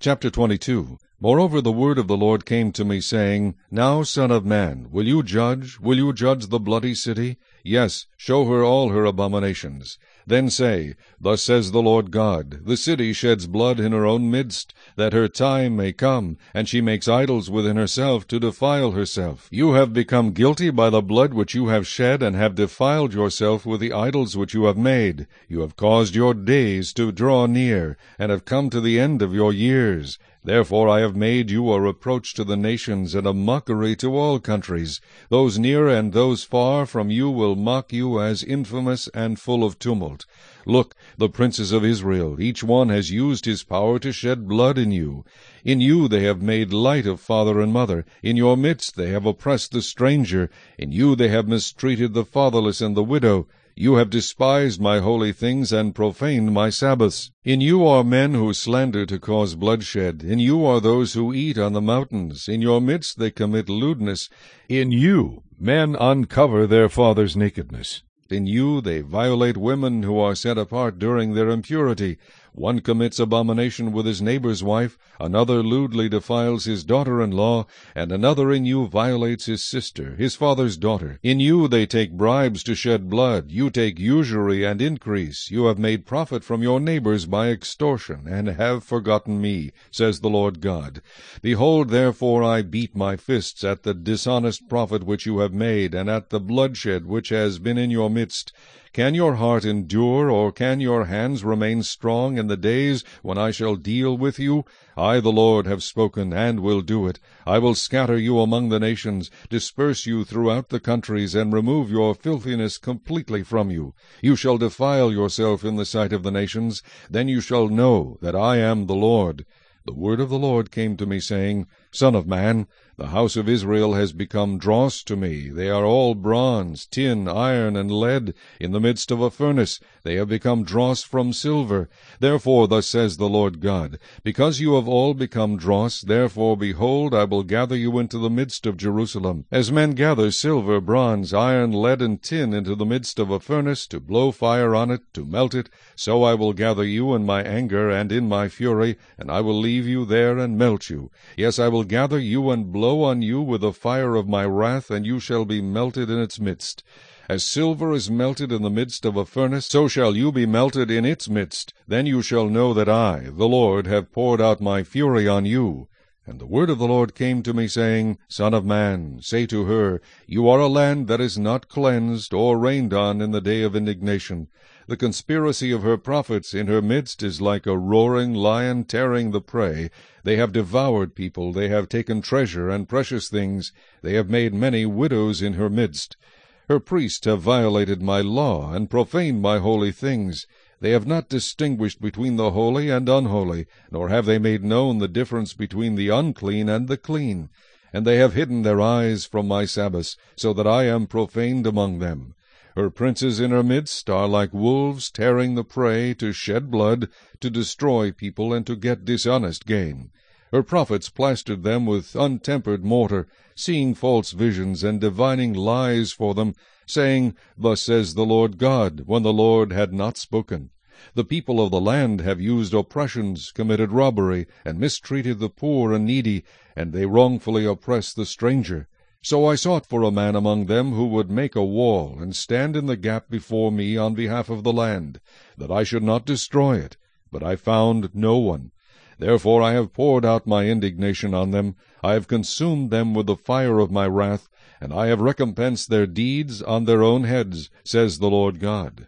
Chapter 22 Moreover the word of the Lord came to me, saying, Now, son of man, will you judge? Will you judge the bloody city? Yes, show her all her abominations. Then say, Thus says the Lord God, The city sheds blood in her own midst, that her time may come, and she makes idols within herself to defile herself. You have become guilty by the blood which you have shed, and have defiled yourself with the idols which you have made. You have caused your days to draw near, and have come to the end of your years. Therefore I have made you a reproach to the nations, and a mockery to all countries. Those near and those far from you will mock you as infamous and full of tumult. Look, the princes of Israel, each one has used his power to shed blood in you. In you they have made light of father and mother. In your midst they have oppressed the stranger. In you they have mistreated the fatherless and the widow. You have despised my holy things and profaned my Sabbaths. In you are men who slander to cause bloodshed. In you are those who eat on the mountains. In your midst they commit lewdness. In you men uncover their father's nakedness. In you they violate women who are set apart during their impurity. One commits abomination with his neighbor's wife, another lewdly defiles his daughter-in-law, and another in you violates his sister, his father's daughter. In you they take bribes to shed blood. You take usury and increase. You have made profit from your neighbors by extortion, and have forgotten me, says the Lord God. Behold, therefore, I beat my fists at the dishonest profit which you have made, and at the bloodshed which has been in your midst. Can your heart endure, or can your hands remain strong in the days when I shall deal with you? I, the Lord, have spoken, and will do it. I will scatter you among the nations, disperse you throughout the countries, and remove your filthiness completely from you. You shall defile yourself in the sight of the nations. Then you shall know that I am the Lord. The word of the Lord came to me, saying, Son of man, the house of Israel has become dross to me. They are all bronze, tin, iron, and lead, in the midst of a furnace. They have become dross from silver. Therefore thus says the Lord God, Because you have all become dross, therefore, behold, I will gather you into the midst of Jerusalem. As men gather silver, bronze, iron, lead, and tin into the midst of a furnace, to blow fire on it, to melt it, so I will gather you in my anger and in my fury, and I will leave you there and melt you. Yes, I will gather you and blow on you with the fire of my wrath, and you shall be melted in its midst. As silver is melted in the midst of a furnace, so shall you be melted in its midst. Then you shall know that I, the Lord, have poured out my fury on you. And the word of the Lord came to me, saying, Son of man, say to her, You are a land that is not cleansed or rained on in the day of indignation. The conspiracy of her prophets in her midst is like a roaring lion tearing the prey. They have devoured people, they have taken treasure and precious things, they have made many widows in her midst. Her priests have violated my law, and profaned my holy things. They have not distinguished between the holy and unholy, nor have they made known the difference between the unclean and the clean. And they have hidden their eyes from my Sabbaths, so that I am profaned among them. Her princes in her midst are like wolves tearing the prey, to shed blood, to destroy people, and to get dishonest gain. Her prophets plastered them with untempered mortar, seeing false visions, and divining lies for them, saying, Thus says the Lord God, when the Lord had not spoken. The people of the land have used oppressions, committed robbery, and mistreated the poor and needy, and they wrongfully oppress the stranger. So I sought for a man among them who would make a wall, and stand in the gap before me on behalf of the land, that I should not destroy it. But I found no one. Therefore I have poured out my indignation on them, I have consumed them with the fire of my wrath, and I have recompensed their deeds on their own heads, says the Lord God.